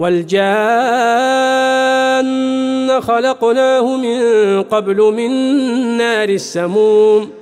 والجان خلقناه من قبل من نار السموم